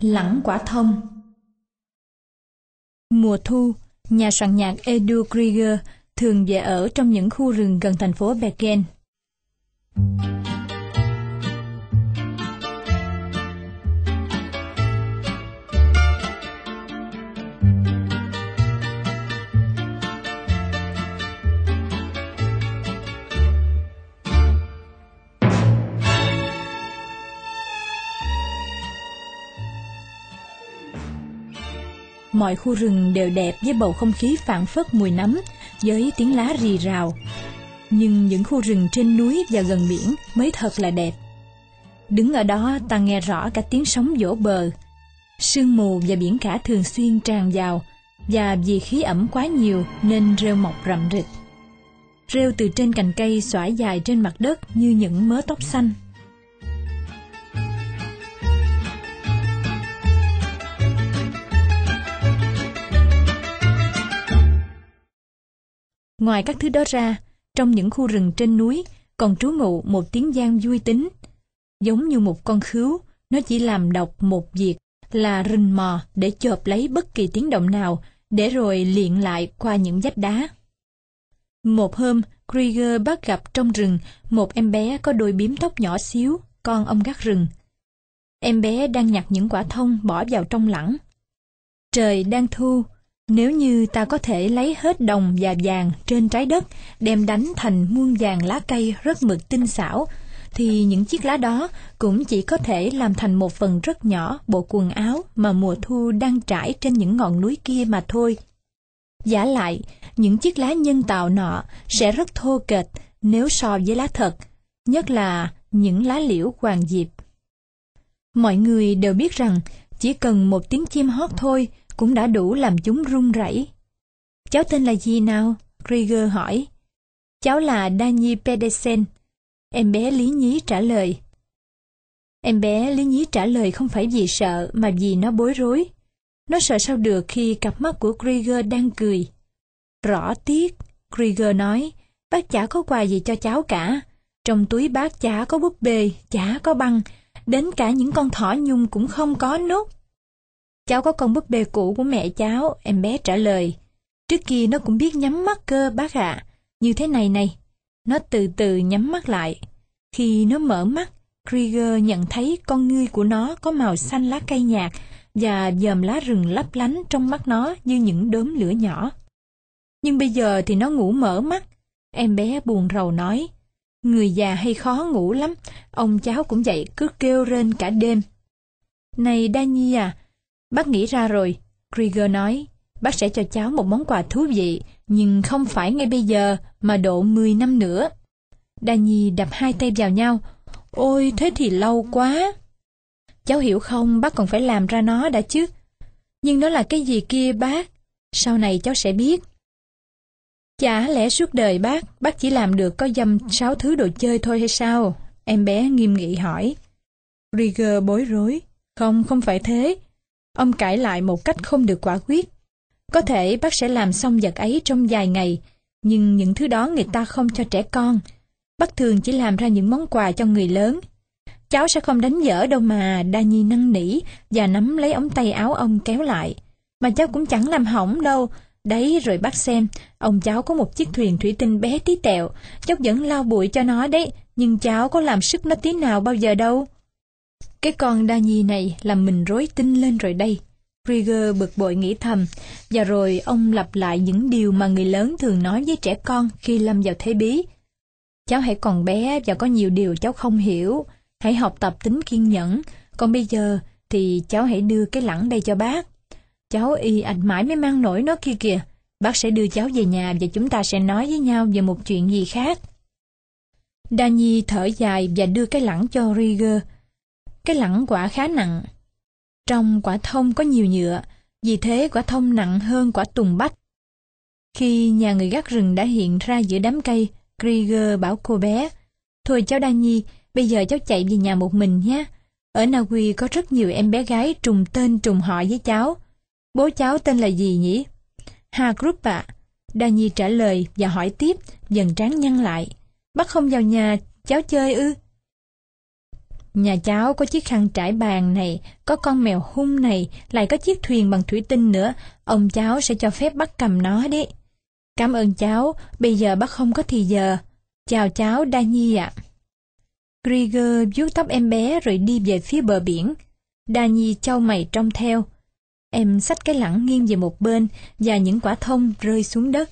Lẳng quả thông Mùa thu, nhà soạn nhạc Edu Krieger thường về ở trong những khu rừng gần thành phố Bergen. Mọi khu rừng đều đẹp với bầu không khí phảng phất mùi nấm, với tiếng lá rì rào. Nhưng những khu rừng trên núi và gần biển mới thật là đẹp. Đứng ở đó ta nghe rõ cả tiếng sóng vỗ bờ. Sương mù và biển cả thường xuyên tràn vào, và vì khí ẩm quá nhiều nên rêu mọc rậm rịch. Rêu từ trên cành cây xõa dài trên mặt đất như những mớ tóc xanh. Ngoài các thứ đó ra, trong những khu rừng trên núi còn trú ngụ một tiếng giang vui tính. Giống như một con khứu, nó chỉ làm độc một việc là rình mò để chộp lấy bất kỳ tiếng động nào để rồi liện lại qua những vách đá. Một hôm, Krieger bắt gặp trong rừng một em bé có đôi bím tóc nhỏ xíu, con ông gác rừng. Em bé đang nhặt những quả thông bỏ vào trong lẳng. Trời đang thu, nếu như ta có thể lấy hết đồng và vàng trên trái đất, đem đánh thành muôn vàng lá cây rất mực tinh xảo, thì những chiếc lá đó cũng chỉ có thể làm thành một phần rất nhỏ bộ quần áo mà mùa thu đang trải trên những ngọn núi kia mà thôi. Giả lại, những chiếc lá nhân tạo nọ sẽ rất thô kệch nếu so với lá thật, nhất là những lá liễu hoàng diệp. Mọi người đều biết rằng chỉ cần một tiếng chim hót thôi cũng đã đủ làm chúng run rẩy. Cháu tên là gì nào? Krieger hỏi. Cháu là Dani Pedersen. Em bé lý nhí trả lời. Em bé lý nhí trả lời không phải vì sợ mà vì nó bối rối. Nó sợ sao được khi cặp mắt của Krieger đang cười. Rõ tiếc, Krieger nói, bác chả có quà gì cho cháu cả. Trong túi bác chả có búp bê, chả có băng, đến cả những con thỏ nhung cũng không có nốt. Cháu có con búp bê cũ của mẹ cháu, em bé trả lời. Trước kia nó cũng biết nhắm mắt cơ bác ạ. Như thế này này. Nó từ từ nhắm mắt lại. Khi nó mở mắt, Krieger nhận thấy con ngươi của nó có màu xanh lá cây nhạt và dòm lá rừng lấp lánh trong mắt nó như những đốm lửa nhỏ. Nhưng bây giờ thì nó ngủ mở mắt. Em bé buồn rầu nói. Người già hay khó ngủ lắm, ông cháu cũng vậy cứ kêu rên cả đêm. Này Dani à, Bác nghĩ ra rồi, Krieger nói. Bác sẽ cho cháu một món quà thú vị, nhưng không phải ngay bây giờ, mà độ 10 năm nữa. Danny đập hai tay vào nhau. Ôi, thế thì lâu quá. Cháu hiểu không, bác còn phải làm ra nó đã chứ. Nhưng nó là cái gì kia bác? Sau này cháu sẽ biết. Chả lẽ suốt đời bác, bác chỉ làm được có dăm sáu thứ đồ chơi thôi hay sao? Em bé nghiêm nghị hỏi. Rieger bối rối. Không, không phải thế. Ông cãi lại một cách không được quả quyết. Có thể bác sẽ làm xong vật ấy trong vài ngày, nhưng những thứ đó người ta không cho trẻ con. Bác thường chỉ làm ra những món quà cho người lớn. Cháu sẽ không đánh dở đâu mà, Đa Nhi năn nỉ và nắm lấy ống tay áo ông kéo lại. Mà cháu cũng chẳng làm hỏng đâu. Đấy rồi bác xem, ông cháu có một chiếc thuyền thủy tinh bé tí tẹo, cháu vẫn lau bụi cho nó đấy, nhưng cháu có làm sức nó tí nào bao giờ đâu. Cái con đa nhi này làm mình rối tinh lên rồi đây. Rieger bực bội nghĩ thầm, và rồi ông lặp lại những điều mà người lớn thường nói với trẻ con khi lâm vào thế bí. Cháu hãy còn bé và có nhiều điều cháu không hiểu, hãy học tập tính kiên nhẫn, còn bây giờ thì cháu hãy đưa cái lẳng đây cho bác. Cháu y ạch mãi mới mang nổi nó kia kìa, bác sẽ đưa cháu về nhà và chúng ta sẽ nói với nhau về một chuyện gì khác. Danny thở dài và đưa cái lẳng cho Rieger, cái lẳng quả khá nặng. Trong quả thông có nhiều nhựa, vì thế quả thông nặng hơn quả tùng bách. Khi nhà người gác rừng đã hiện ra giữa đám cây, Krieger bảo cô bé, Thôi cháu Đa Nhi, bây giờ cháu chạy về nhà một mình nhé. Ở Na Uy có rất nhiều em bé gái trùng tên trùng họ với cháu. Bố cháu tên là gì nhỉ? Hà Group ạ. À. Đa Nhi trả lời và hỏi tiếp, dần trán nhăn lại. Bắt không vào nhà, cháu chơi ư? Nhà cháu có chiếc khăn trải bàn này, có con mèo hung này, lại có chiếc thuyền bằng thủy tinh nữa. Ông cháu sẽ cho phép bác cầm nó đấy. Cảm ơn cháu, bây giờ bác không có thì giờ. Chào cháu, Đa Nhi ạ. À. Vuốt tóc em bé rồi đi về phía bờ biển. Đa Nhi trao mày trông theo. Em xách cái lẳng nghiêng về một bên và những quả thông rơi xuống đất.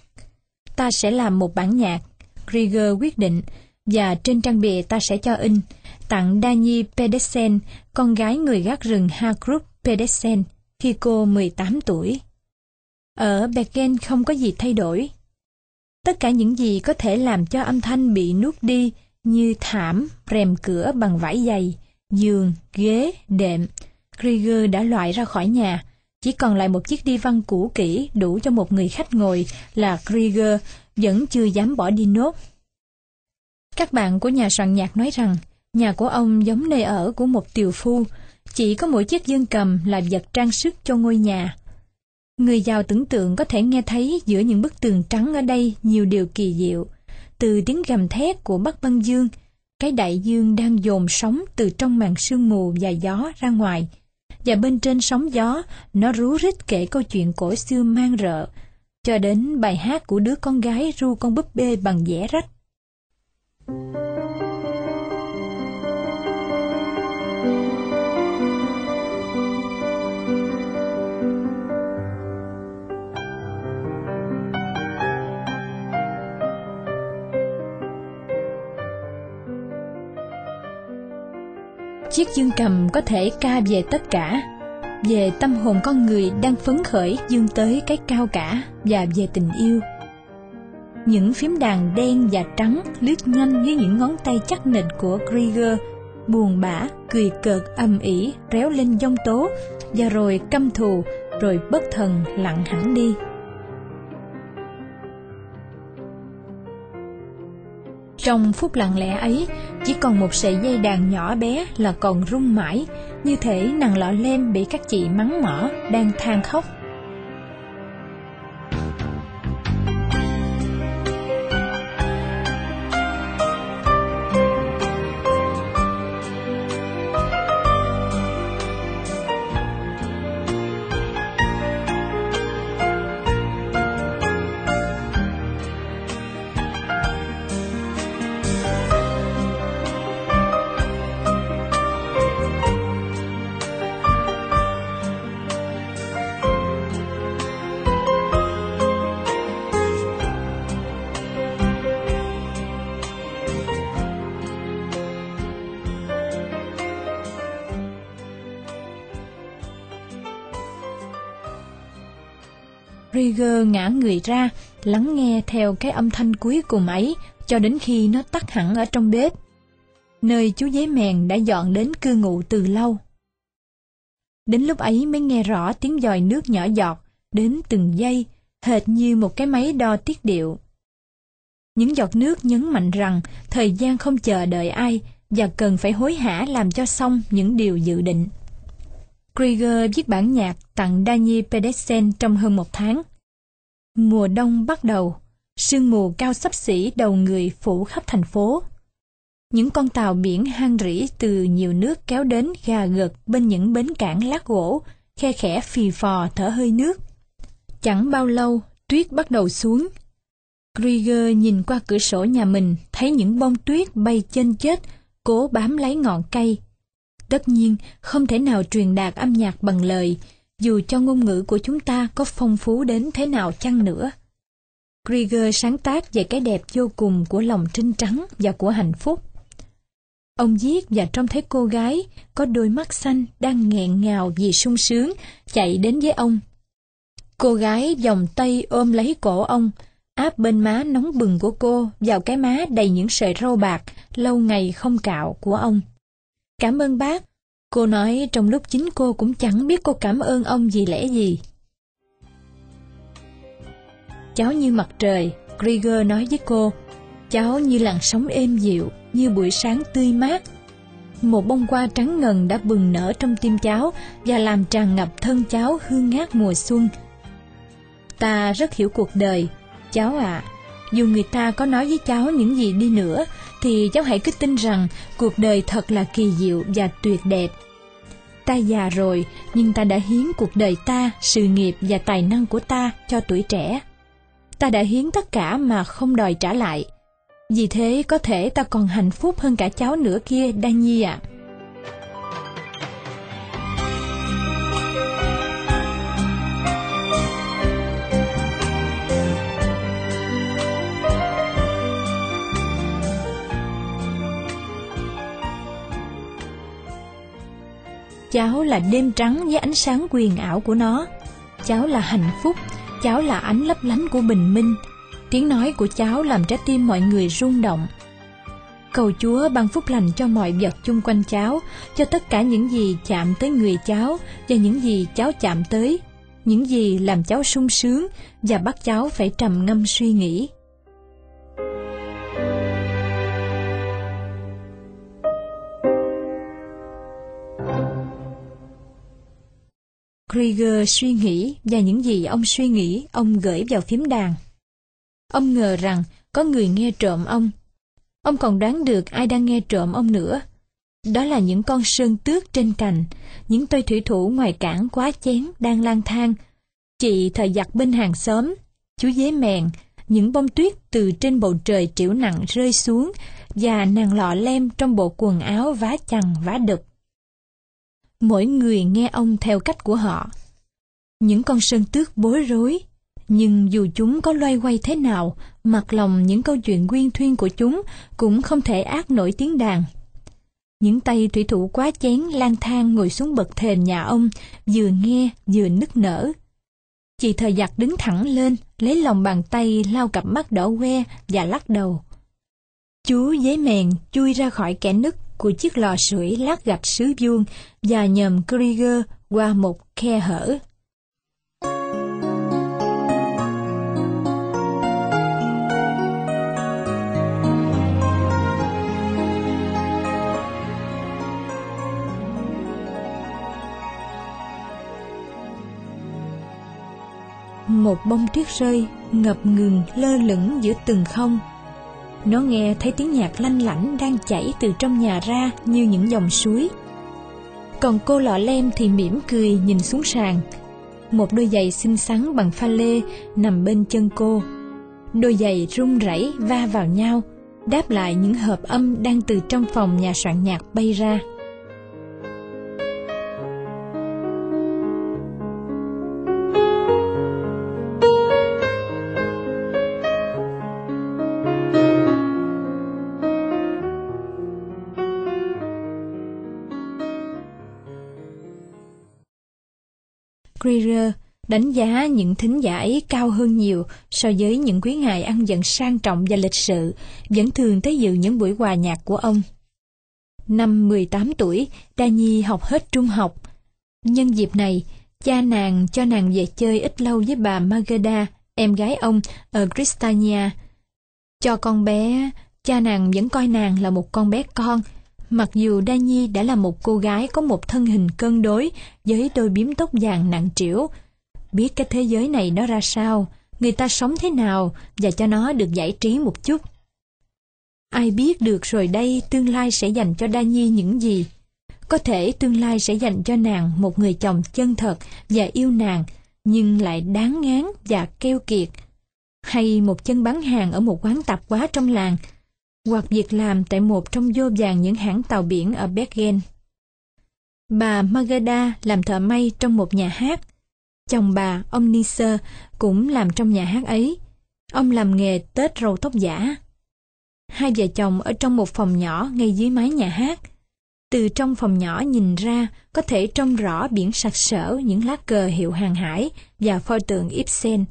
Ta sẽ làm một bản nhạc. Krieger quyết định và trên trang bìa ta sẽ cho in tặng Dani Pedersen, con gái người gác rừng Hagrup Pedersen, khi cô 18 tuổi. Ở Bergen không có gì thay đổi. Tất cả những gì có thể làm cho âm thanh bị nuốt đi như thảm, rèm cửa bằng vải dày, giường, ghế, đệm, Krieger đã loại ra khỏi nhà. Chỉ còn lại một chiếc đi văn cũ kỹ đủ cho một người khách ngồi là Krieger vẫn chưa dám bỏ đi nốt. Các bạn của nhà soạn nhạc nói rằng nhà của ông giống nơi ở của một tiều phu, chỉ có mỗi chiếc dương cầm là vật trang sức cho ngôi nhà. Người giàu tưởng tượng có thể nghe thấy giữa những bức tường trắng ở đây nhiều điều kỳ diệu. Từ tiếng gầm thét của Bắc Băng Dương, cái đại dương đang dồn sóng từ trong màn sương mù và gió ra ngoài. Và bên trên sóng gió, nó rú rít kể câu chuyện cổ xưa mang rợ, cho đến bài hát của đứa con gái ru con búp bê bằng vẽ rách. Chiếc dương cầm có thể ca về tất cả, về tâm hồn con người đang phấn khởi dương tới cái cao cả và về tình yêu. Những phím đàn đen và trắng lướt nhanh với những ngón tay chắc nịch của Krieger, buồn bã, cười cợt âm ỉ, réo lên dông tố, và rồi căm thù, rồi bất thần lặng hẳn đi. Trong phút lặng lẽ ấy, chỉ còn một sợi dây đàn nhỏ bé là còn rung mãi, như thể nàng lọ lem bị các chị mắng mỏ, đang than khóc. Rieger ngã người ra, lắng nghe theo cái âm thanh cuối cùng ấy cho đến khi nó tắt hẳn ở trong bếp, nơi chú giấy mèn đã dọn đến cư ngụ từ lâu. Đến lúc ấy mới nghe rõ tiếng dòi nước nhỏ giọt đến từng giây, hệt như một cái máy đo tiết điệu. Những giọt nước nhấn mạnh rằng thời gian không chờ đợi ai và cần phải hối hả làm cho xong những điều dự định. Krieger viết bản nhạc tặng Dani Pedersen trong hơn một tháng. Mùa đông bắt đầu, sương mù cao sắp xỉ đầu người phủ khắp thành phố. Những con tàu biển hang rỉ từ nhiều nước kéo đến gà gật bên những bến cảng lát gỗ, khe khẽ phì phò thở hơi nước. Chẳng bao lâu, tuyết bắt đầu xuống. Krieger nhìn qua cửa sổ nhà mình, thấy những bông tuyết bay trên chết, cố bám lấy ngọn cây. Tất nhiên, không thể nào truyền đạt âm nhạc bằng lời, dù cho ngôn ngữ của chúng ta có phong phú đến thế nào chăng nữa. Krieger sáng tác về cái đẹp vô cùng của lòng trinh trắng và của hạnh phúc. Ông viết và trông thấy cô gái có đôi mắt xanh đang nghẹn ngào vì sung sướng chạy đến với ông. Cô gái vòng tay ôm lấy cổ ông, áp bên má nóng bừng của cô vào cái má đầy những sợi râu bạc lâu ngày không cạo của ông. Cảm ơn bác, Cô nói trong lúc chính cô cũng chẳng biết cô cảm ơn ông gì lẽ gì. Cháu như mặt trời, Krieger nói với cô. Cháu như làn sóng êm dịu, như buổi sáng tươi mát. Một bông hoa trắng ngần đã bừng nở trong tim cháu và làm tràn ngập thân cháu hương ngát mùa xuân. Ta rất hiểu cuộc đời, cháu ạ. À, dù người ta có nói với cháu những gì đi nữa, thì cháu hãy cứ tin rằng cuộc đời thật là kỳ diệu và tuyệt đẹp. Ta già rồi, nhưng ta đã hiến cuộc đời ta, sự nghiệp và tài năng của ta cho tuổi trẻ. Ta đã hiến tất cả mà không đòi trả lại. Vì thế có thể ta còn hạnh phúc hơn cả cháu nữa kia, Đa Nhi ạ. À. Cháu là đêm trắng với ánh sáng quyền ảo của nó. Cháu là hạnh phúc, cháu là ánh lấp lánh của bình minh. Tiếng nói của cháu làm trái tim mọi người rung động. Cầu Chúa ban phúc lành cho mọi vật chung quanh cháu, cho tất cả những gì chạm tới người cháu và những gì cháu chạm tới, những gì làm cháu sung sướng và bắt cháu phải trầm ngâm suy nghĩ. Krieger suy nghĩ và những gì ông suy nghĩ ông gửi vào phím đàn. Ông ngờ rằng có người nghe trộm ông. Ông còn đoán được ai đang nghe trộm ông nữa. Đó là những con sơn tước trên cành, những tôi thủy thủ ngoài cảng quá chén đang lang thang. Chị thời giặt bên hàng xóm, chú dế mèn, những bông tuyết từ trên bầu trời triểu nặng rơi xuống và nàng lọ lem trong bộ quần áo vá chằng vá đực mỗi người nghe ông theo cách của họ. Những con sơn tước bối rối, nhưng dù chúng có loay hoay thế nào, mặt lòng những câu chuyện quyên thuyên của chúng cũng không thể ác nổi tiếng đàn. Những tay thủy thủ quá chén lang thang ngồi xuống bậc thềm nhà ông, vừa nghe vừa nức nở. Chị thời giặc đứng thẳng lên, lấy lòng bàn tay lau cặp mắt đỏ que và lắc đầu. Chú giấy mèn chui ra khỏi kẻ nứt của chiếc lò sưởi lát gạch sứ vuông và nhầm Krieger qua một khe hở. một bông tuyết rơi ngập ngừng lơ lửng giữa từng không nó nghe thấy tiếng nhạc lanh lảnh đang chảy từ trong nhà ra như những dòng suối. Còn cô lọ lem thì mỉm cười nhìn xuống sàn. Một đôi giày xinh xắn bằng pha lê nằm bên chân cô. Đôi giày rung rẩy va vào nhau, đáp lại những hợp âm đang từ trong phòng nhà soạn nhạc bay ra. Greer đánh giá những thính giả ấy cao hơn nhiều so với những quý ngài ăn dần sang trọng và lịch sự, vẫn thường tới dự những buổi hòa nhạc của ông. Năm 18 tuổi, Đa Nhi học hết trung học. Nhân dịp này, cha nàng cho nàng về chơi ít lâu với bà Magda, em gái ông, ở Cristania. Cho con bé, cha nàng vẫn coi nàng là một con bé con, Mặc dù Đa Nhi đã là một cô gái có một thân hình cân đối với đôi biếm tóc vàng nặng trĩu, biết cái thế giới này nó ra sao, người ta sống thế nào và cho nó được giải trí một chút. Ai biết được rồi đây tương lai sẽ dành cho Đa Nhi những gì? Có thể tương lai sẽ dành cho nàng một người chồng chân thật và yêu nàng, nhưng lại đáng ngán và keo kiệt. Hay một chân bán hàng ở một quán tạp hóa trong làng, hoặc việc làm tại một trong vô vàng những hãng tàu biển ở Bergen. Bà Magda làm thợ may trong một nhà hát. Chồng bà, ông Nisser, cũng làm trong nhà hát ấy. Ông làm nghề tết râu tóc giả. Hai vợ chồng ở trong một phòng nhỏ ngay dưới mái nhà hát. Từ trong phòng nhỏ nhìn ra, có thể trông rõ biển sặc sỡ những lá cờ hiệu hàng hải và pho tượng Ibsen.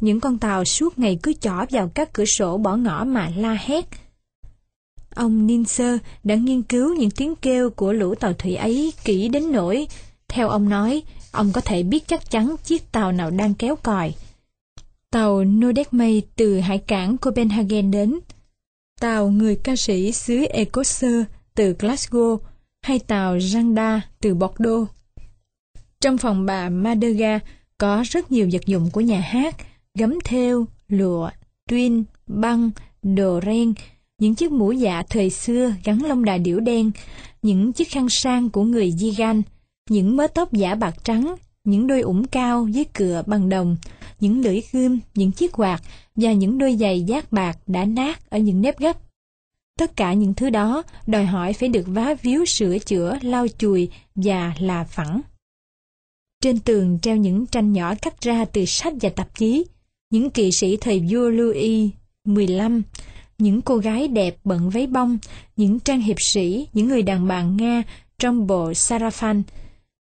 Những con tàu suốt ngày cứ chỏ vào các cửa sổ bỏ ngỏ mà la hét, Ông Ninser đã nghiên cứu những tiếng kêu của lũ tàu thủy ấy kỹ đến nỗi, theo ông nói, ông có thể biết chắc chắn chiếc tàu nào đang kéo còi. Tàu Nordecmay từ hải cảng Copenhagen đến, tàu người ca sĩ xứ Ecoser từ Glasgow, hay tàu Janda từ Bordeaux. Trong phòng bà Madega có rất nhiều vật dụng của nhà hát, gấm thêu, lụa, tuyên, băng, đồ ren, những chiếc mũ dạ thời xưa gắn lông đà điểu đen, những chiếc khăn sang của người Yigan, những mớ tóc giả bạc trắng, những đôi ủng cao với cựa bằng đồng, những lưỡi gươm, những chiếc quạt và những đôi giày giác bạc đã nát ở những nếp gấp. Tất cả những thứ đó đòi hỏi phải được vá víu sửa chữa, lau chùi và là phẳng. Trên tường treo những tranh nhỏ cắt ra từ sách và tạp chí, những kỵ sĩ thời vua Louis XV, những cô gái đẹp bận váy bông, những trang hiệp sĩ, những người đàn bà Nga trong bộ Sarafan,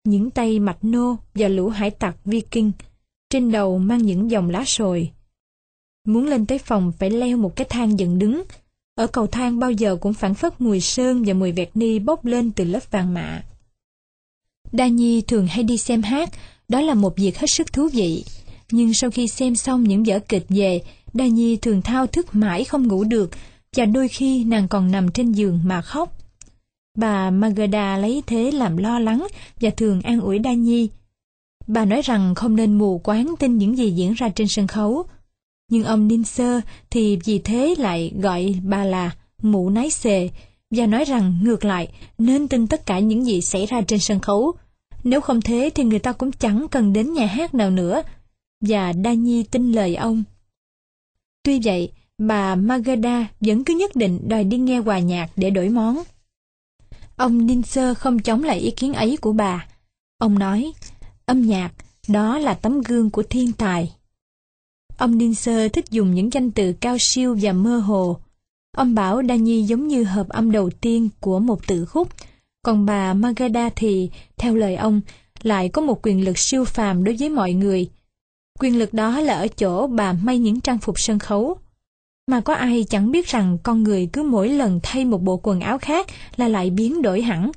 những tay mạch nô và lũ hải tặc Viking, trên đầu mang những dòng lá sồi. Muốn lên tới phòng phải leo một cái thang dựng đứng. Ở cầu thang bao giờ cũng phản phất mùi sơn và mùi vẹt ni bốc lên từ lớp vàng mạ. Đa Nhi thường hay đi xem hát, đó là một việc hết sức thú vị. Nhưng sau khi xem xong những vở kịch về, Đa Nhi thường thao thức mãi không ngủ được, và đôi khi nàng còn nằm trên giường mà khóc. Bà Magda lấy thế làm lo lắng và thường an ủi Đa Nhi. Bà nói rằng không nên mù quáng tin những gì diễn ra trên sân khấu. Nhưng ông Ninser thì vì thế lại gọi bà là mụ nái xề và nói rằng ngược lại nên tin tất cả những gì xảy ra trên sân khấu. Nếu không thế thì người ta cũng chẳng cần đến nhà hát nào nữa. Và Đa Nhi tin lời ông. Tuy vậy, bà Magada vẫn cứ nhất định đòi đi nghe hòa nhạc để đổi món. Ông Ninser không chống lại ý kiến ấy của bà. Ông nói, âm nhạc, đó là tấm gương của thiên tài. Ông Ninser thích dùng những danh từ cao siêu và mơ hồ. Ông bảo Đa Nhi giống như hợp âm đầu tiên của một tự khúc, còn bà Magada thì, theo lời ông, lại có một quyền lực siêu phàm đối với mọi người. Quyền lực đó là ở chỗ bà may những trang phục sân khấu. Mà có ai chẳng biết rằng con người cứ mỗi lần thay một bộ quần áo khác là lại biến đổi hẳn.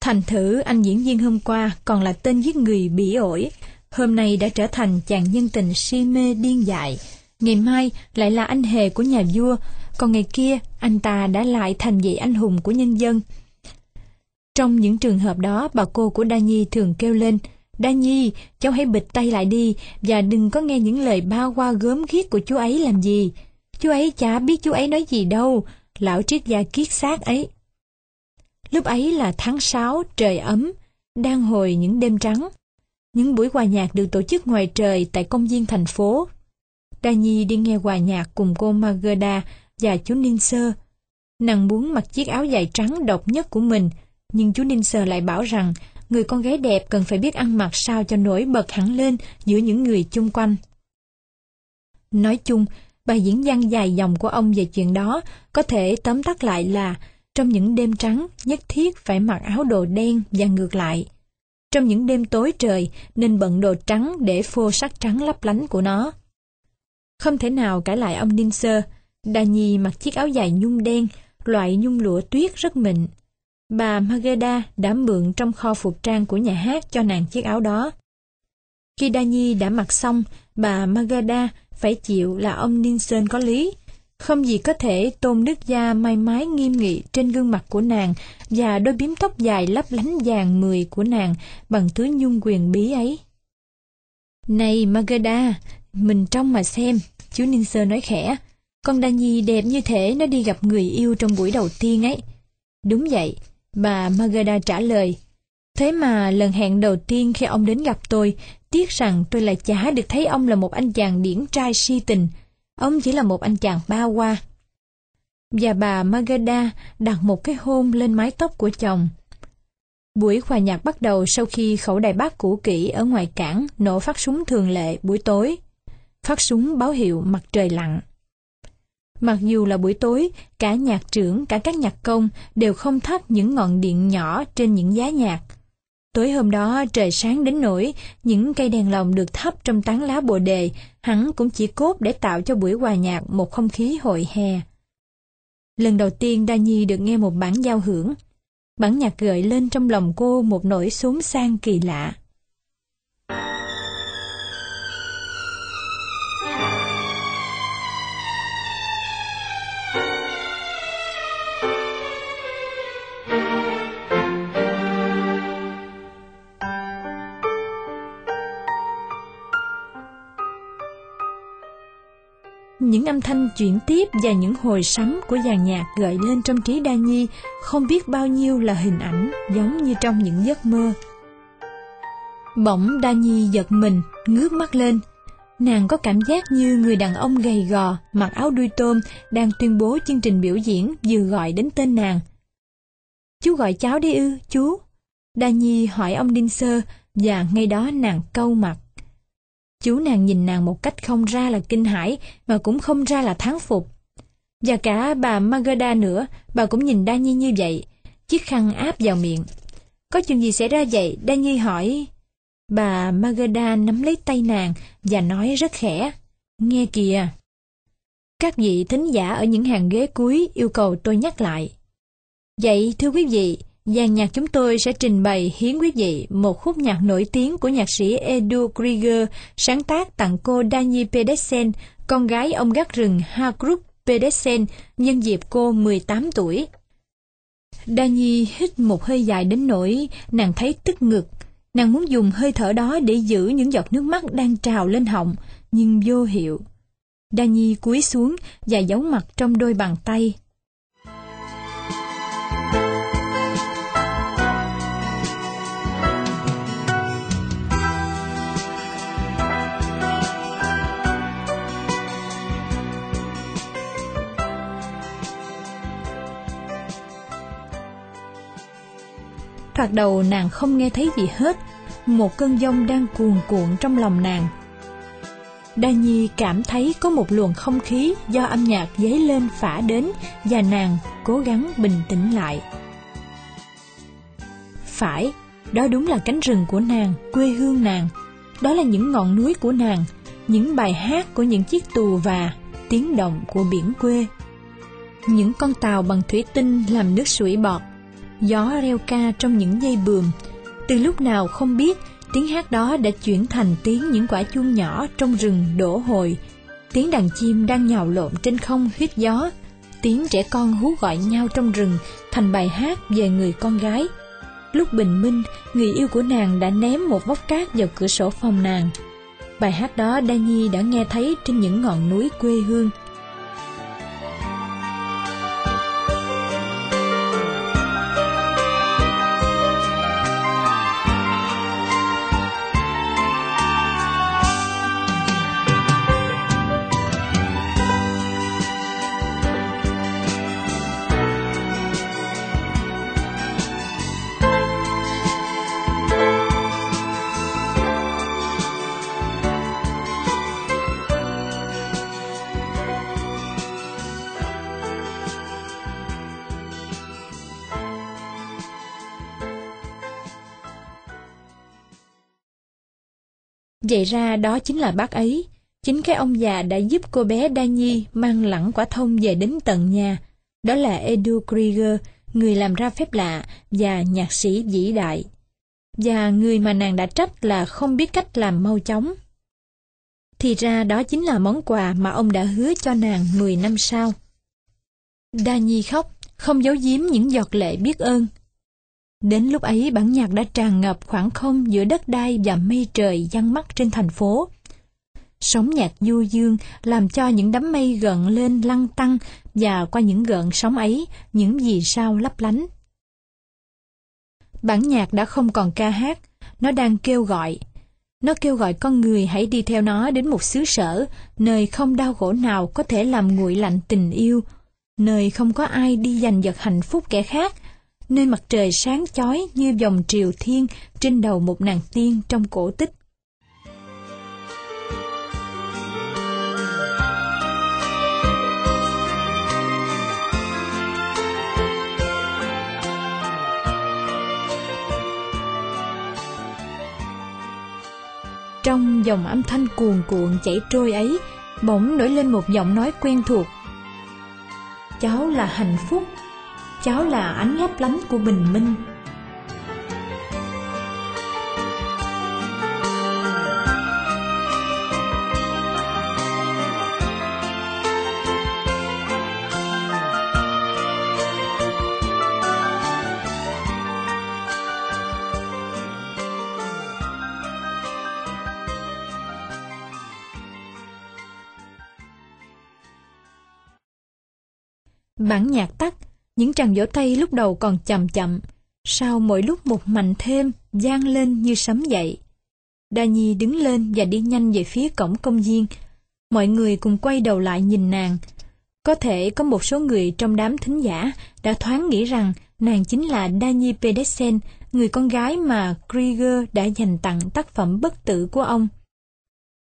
Thành thử anh diễn viên hôm qua còn là tên giết người bỉ ổi, hôm nay đã trở thành chàng nhân tình si mê điên dại. Ngày mai lại là anh hề của nhà vua, còn ngày kia anh ta đã lại thành vị anh hùng của nhân dân. Trong những trường hợp đó, bà cô của Đa Nhi thường kêu lên, Đa Nhi, cháu hãy bịt tay lại đi, và đừng có nghe những lời bao qua gớm ghiếc của chú ấy làm gì. Chú ấy chả biết chú ấy nói gì đâu, lão triết gia kiết xác ấy. Lúc ấy là tháng 6, trời ấm, đang hồi những đêm trắng. Những buổi hòa nhạc được tổ chức ngoài trời tại công viên thành phố. Đa Nhi đi nghe hòa nhạc cùng cô Magda và chú Ninh Sơ. Nàng muốn mặc chiếc áo dài trắng độc nhất của mình, nhưng chú Ninh Sơ lại bảo rằng người con gái đẹp cần phải biết ăn mặc sao cho nổi bật hẳn lên giữa những người chung quanh. Nói chung, bài diễn văn dài dòng của ông về chuyện đó có thể tóm tắt lại là trong những đêm trắng nhất thiết phải mặc áo đồ đen và ngược lại. Trong những đêm tối trời nên bận đồ trắng để phô sắc trắng lấp lánh của nó. Không thể nào cãi lại ông Ninser, Đà Nhi mặc chiếc áo dài nhung đen, loại nhung lụa tuyết rất mịn. Bà Mageda đã mượn trong kho phục trang của nhà hát cho nàng chiếc áo đó. Khi Đa Nhi đã mặc xong, bà Mageda phải chịu là ông Ninsen có lý. Không gì có thể tôn nước da may mái nghiêm nghị trên gương mặt của nàng và đôi biếm tóc dài lấp lánh vàng mười của nàng bằng thứ nhung quyền bí ấy. Này Mageda, mình trông mà xem, chú Ninser nói khẽ. Con Đa Nhi đẹp như thế nó đi gặp người yêu trong buổi đầu tiên ấy. Đúng vậy, bà Mageda trả lời. Thế mà lần hẹn đầu tiên khi ông đến gặp tôi, tiếc rằng tôi lại chả được thấy ông là một anh chàng điển trai si tình. Ông chỉ là một anh chàng ba qua. Và bà Mageda đặt một cái hôn lên mái tóc của chồng. Buổi hòa nhạc bắt đầu sau khi khẩu đài bác cũ kỹ ở ngoài cảng nổ phát súng thường lệ buổi tối. Phát súng báo hiệu mặt trời lặn. Mặc dù là buổi tối, cả nhạc trưởng, cả các nhạc công đều không thắp những ngọn điện nhỏ trên những giá nhạc. Tối hôm đó trời sáng đến nỗi những cây đèn lồng được thắp trong tán lá bồ đề hẳn cũng chỉ cốt để tạo cho buổi hòa nhạc một không khí hội hè. Lần đầu tiên Đa Nhi được nghe một bản giao hưởng. Bản nhạc gợi lên trong lòng cô một nỗi xốn sang kỳ lạ. Những âm thanh chuyển tiếp và những hồi sấm của dàn nhạc gợi lên trong trí Đa Nhi không biết bao nhiêu là hình ảnh giống như trong những giấc mơ. Bỗng Đa Nhi giật mình, ngước mắt lên. Nàng có cảm giác như người đàn ông gầy gò, mặc áo đuôi tôm, đang tuyên bố chương trình biểu diễn vừa gọi đến tên nàng. Chú gọi cháu đi ư, chú? Đa Nhi hỏi ông Đinh Sơ, và ngay đó nàng câu mặt. Chú nàng nhìn nàng một cách không ra là kinh hãi, mà cũng không ra là thán phục. Và cả bà Magada nữa, bà cũng nhìn Đa Nhi như vậy, chiếc khăn áp vào miệng. Có chuyện gì xảy ra vậy? Đa Nhi hỏi. Bà Magada nắm lấy tay nàng và nói rất khẽ. Nghe kìa. Các vị thính giả ở những hàng ghế cuối yêu cầu tôi nhắc lại. Vậy thưa quý vị, dàn nhạc chúng tôi sẽ trình bày hiến quý vị một khúc nhạc nổi tiếng của nhạc sĩ Edu Krieger sáng tác tặng cô Dani Pedersen, con gái ông gác rừng Hakruk Pedersen nhân dịp cô 18 tuổi. Dani hít một hơi dài đến nỗi nàng thấy tức ngực. Nàng muốn dùng hơi thở đó để giữ những giọt nước mắt đang trào lên họng, nhưng vô hiệu. Dani cúi xuống và giấu mặt trong đôi bàn tay. Thoạt đầu nàng không nghe thấy gì hết, một cơn giông đang cuồn cuộn trong lòng nàng. Đa Nhi cảm thấy có một luồng không khí do âm nhạc dấy lên phả đến và nàng cố gắng bình tĩnh lại. Phải, đó đúng là cánh rừng của nàng, quê hương nàng. Đó là những ngọn núi của nàng, những bài hát của những chiếc tù và tiếng động của biển quê. Những con tàu bằng thủy tinh làm nước sủi bọt gió reo ca trong những dây bườm. Từ lúc nào không biết, tiếng hát đó đã chuyển thành tiếng những quả chuông nhỏ trong rừng đổ hồi. Tiếng đàn chim đang nhào lộn trên không huyết gió. Tiếng trẻ con hú gọi nhau trong rừng thành bài hát về người con gái. Lúc bình minh, người yêu của nàng đã ném một vóc cát vào cửa sổ phòng nàng. Bài hát đó Đa Nhi đã nghe thấy trên những ngọn núi quê hương. Vậy ra đó chính là bác ấy. Chính cái ông già đã giúp cô bé Đa Nhi mang lẳng quả thông về đến tận nhà. Đó là Edu Krieger, người làm ra phép lạ và nhạc sĩ vĩ đại. Và người mà nàng đã trách là không biết cách làm mau chóng. Thì ra đó chính là món quà mà ông đã hứa cho nàng 10 năm sau. Đa Nhi khóc, không giấu giếm những giọt lệ biết ơn Đến lúc ấy bản nhạc đã tràn ngập khoảng không giữa đất đai và mây trời giăng mắt trên thành phố. Sóng nhạc du dương làm cho những đám mây gợn lên lăn tăng và qua những gợn sóng ấy, những vì sao lấp lánh. Bản nhạc đã không còn ca hát, nó đang kêu gọi. Nó kêu gọi con người hãy đi theo nó đến một xứ sở, nơi không đau khổ nào có thể làm nguội lạnh tình yêu, nơi không có ai đi giành giật hạnh phúc kẻ khác, nơi mặt trời sáng chói như dòng triều thiên trên đầu một nàng tiên trong cổ tích. Trong dòng âm thanh cuồn cuộn chảy trôi ấy, bỗng nổi lên một giọng nói quen thuộc. Cháu là hạnh phúc cháu là ánh lấp lánh của bình minh. Bản nhạc tắt những tràng vỗ tay lúc đầu còn chậm chậm, sau mỗi lúc một mạnh thêm, gian lên như sấm dậy. Đa Nhi đứng lên và đi nhanh về phía cổng công viên. Mọi người cùng quay đầu lại nhìn nàng. Có thể có một số người trong đám thính giả đã thoáng nghĩ rằng nàng chính là Đa Nhi Pedersen, người con gái mà Krieger đã dành tặng tác phẩm bất tử của ông.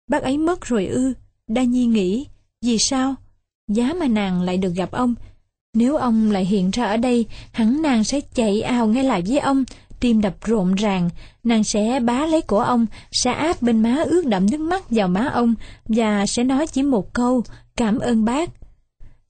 Bác ấy mất rồi ư, Đa Nhi nghĩ, vì sao? Giá mà nàng lại được gặp ông. Nếu ông lại hiện ra ở đây, hẳn nàng sẽ chạy ào ngay lại với ông, tim đập rộn ràng, nàng sẽ bá lấy cổ ông, sẽ áp bên má ướt đậm nước mắt vào má ông và sẽ nói chỉ một câu, cảm ơn bác.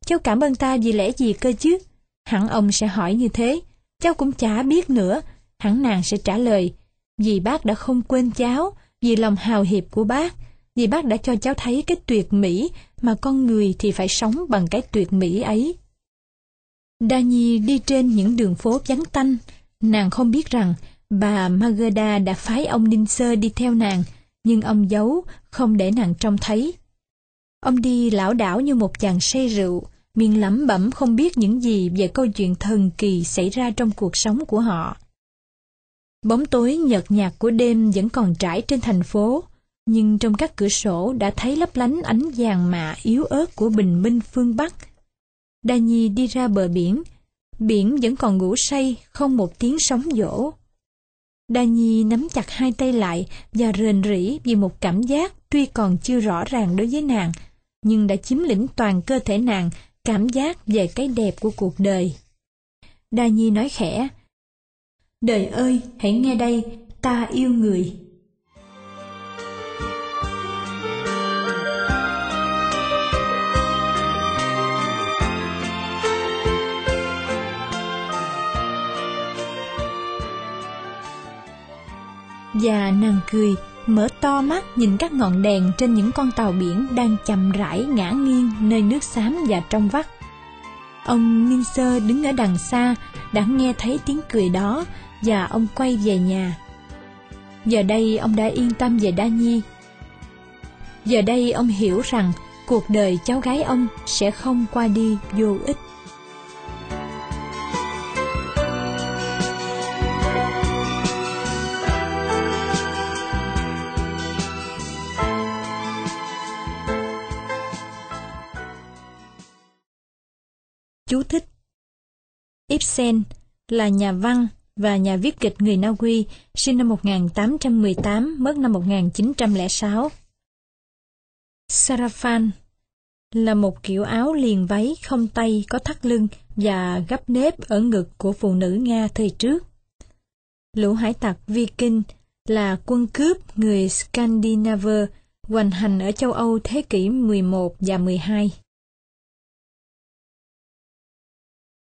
Cháu cảm ơn ta vì lẽ gì cơ chứ? Hẳn ông sẽ hỏi như thế, cháu cũng chả biết nữa. Hẳn nàng sẽ trả lời, vì bác đã không quên cháu, vì lòng hào hiệp của bác, vì bác đã cho cháu thấy cái tuyệt mỹ mà con người thì phải sống bằng cái tuyệt mỹ ấy. Đa Nhi đi trên những đường phố vắng tanh, nàng không biết rằng bà Magda đã phái ông Ninh Sơ đi theo nàng, nhưng ông giấu, không để nàng trông thấy. Ông đi lão đảo như một chàng say rượu, miệng lẩm bẩm không biết những gì về câu chuyện thần kỳ xảy ra trong cuộc sống của họ. Bóng tối nhợt nhạt của đêm vẫn còn trải trên thành phố, nhưng trong các cửa sổ đã thấy lấp lánh ánh vàng mạ yếu ớt của bình minh phương Bắc. Đa Nhi đi ra bờ biển, biển vẫn còn ngủ say, không một tiếng sóng dỗ. Đa Nhi nắm chặt hai tay lại và rền rỉ vì một cảm giác tuy còn chưa rõ ràng đối với nàng, nhưng đã chiếm lĩnh toàn cơ thể nàng cảm giác về cái đẹp của cuộc đời. Đa Nhi nói khẽ, Đời ơi, hãy nghe đây, ta yêu người. Và nàng cười, mở to mắt nhìn các ngọn đèn trên những con tàu biển đang chậm rãi ngã nghiêng nơi nước xám và trong vắt. Ông Ninh Sơ đứng ở đằng xa, đã nghe thấy tiếng cười đó và ông quay về nhà. Giờ đây ông đã yên tâm về Đa Nhi. Giờ đây ông hiểu rằng cuộc đời cháu gái ông sẽ không qua đi vô ích. Chú thích Ibsen là nhà văn và nhà viết kịch người Na Uy, sinh năm 1818, mất năm 1906. Sarafan là một kiểu áo liền váy không tay có thắt lưng và gấp nếp ở ngực của phụ nữ Nga thời trước. Lũ hải tặc Viking là quân cướp người Scandinavia hoành hành ở châu Âu thế kỷ 11 và 12.